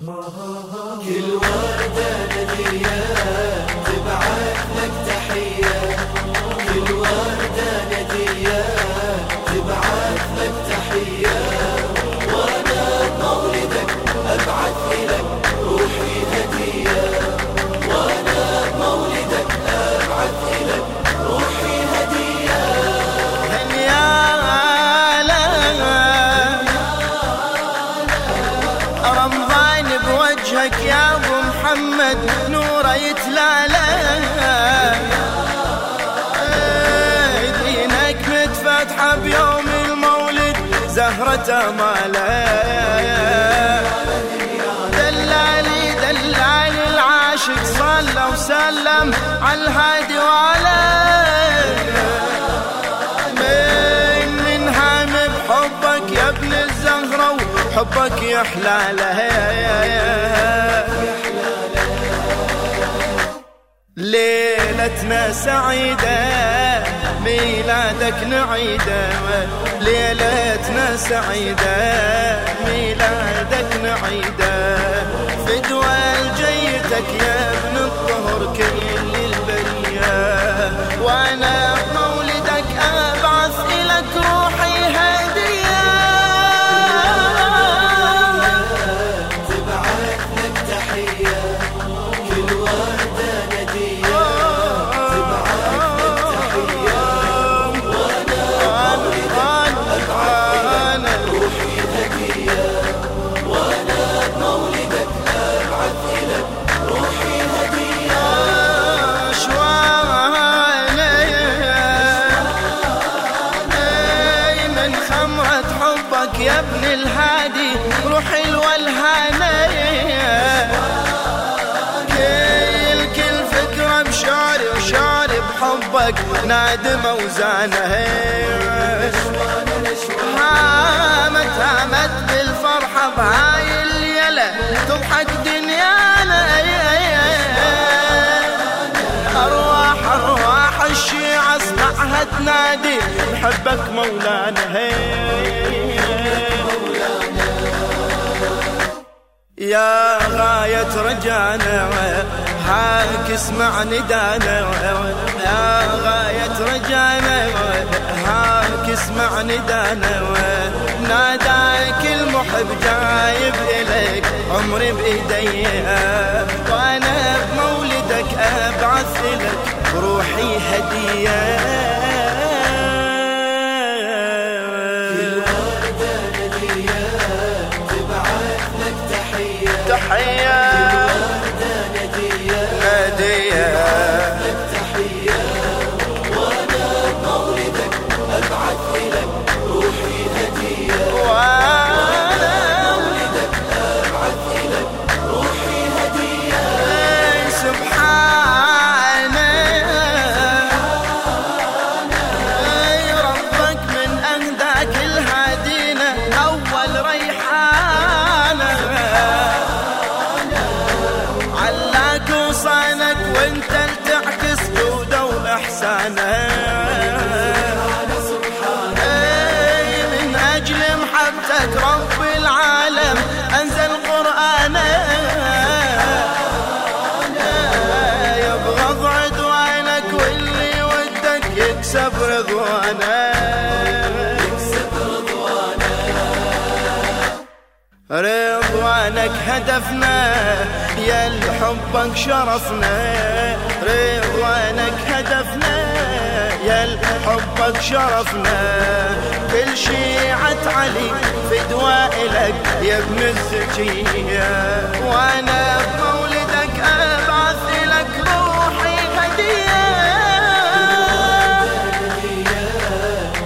كل وردة ندية رمضان بوجهك يا أبو محمد نوره يتلالى. دينك متفتحه بيوم المولد زهرة ماله. دلالي دلالي العاشق صلى وسلم على الهادي وعليه وحبك يحلى ليلتنا سعيدة ميلادك نعيدة ليلتنا سعيدة ميلادك نعيدة. ابن الهادي روحي الولهانية كل كل فكرة بشعري وشعري بحبك نادم وزانه هامت هامت بالفرحة بهاي الليلة تضحك دنيانا أرواح أرواح الشيعة اسمعها تنادي نحبك مولانا يا غاية رجانا هاك اسمع ندانا يا غاية رجانا هاك اسمع ندانا ناداك المحب جايب إليك عمري بإيدي وأنا بمولدك أبعث لك روحي هدية. محبتك رب العالم. أنزل قرآنه يبغض عدوانك واللي ودك يكسب رضوانك رضوانك هدفنا يا الحبك شرفنا. رضوانك هدفنا يا الحبك شرفنا. كل شيعة علي فدوى لك يا ابن الزكية. وأنا بمولدك أبعث لك روحي هديه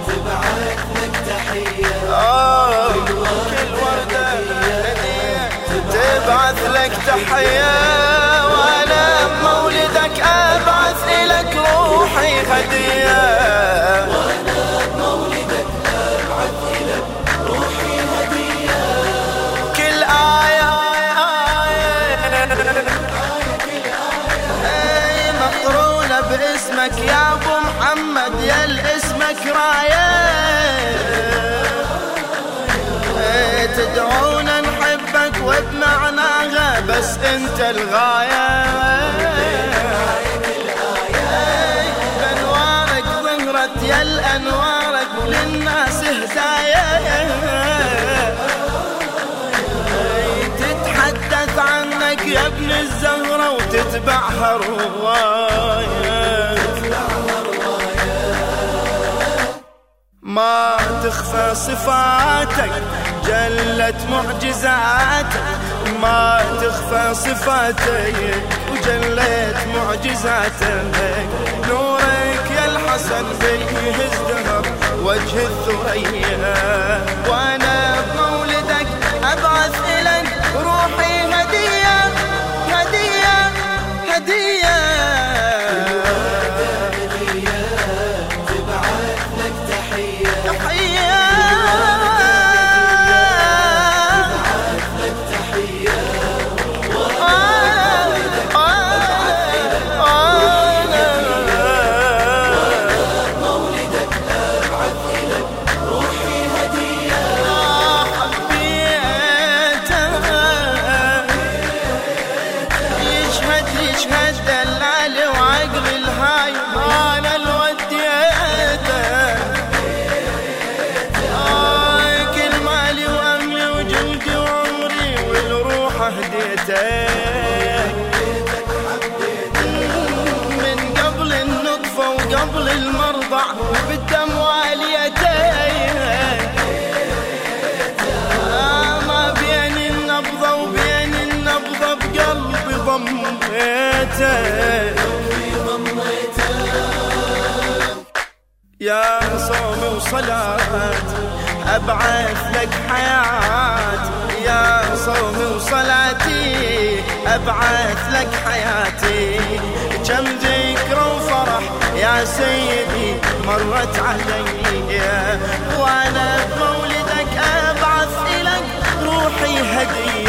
تبعث لك تحية آه، كل وردة هدية. تبعث لك تحية. وأنا بمولدك أبعث لك روحي هدية. يا الاسمك راية تدعونا نحبك وبمعنى وياها بس انت الغاية. بانوارك ظهرت يا الأنوارك للناس هدايا تتحدث عنك يا ابن الزهرة وتتبعها رواية. ما تخفى صفاتك جلت معجزاتك. ما تخفى صفاتك وجلت معجزاتك. نورك يا الحسن به ازدهر وجه الثريا. وأنا وقبل المرضع بالدم واليتين ما بين النبضة وبين النبضة بقلبي ضميته يا صوم وصلاة أبعث لك حياة يا صوم وصلاتي أبعث لك حياتي. كم يا سيدي مرت علي. وأنا بمولدك أبعث إلك روحي هدية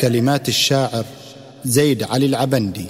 كلمات الشاعر زيد علي العبندي.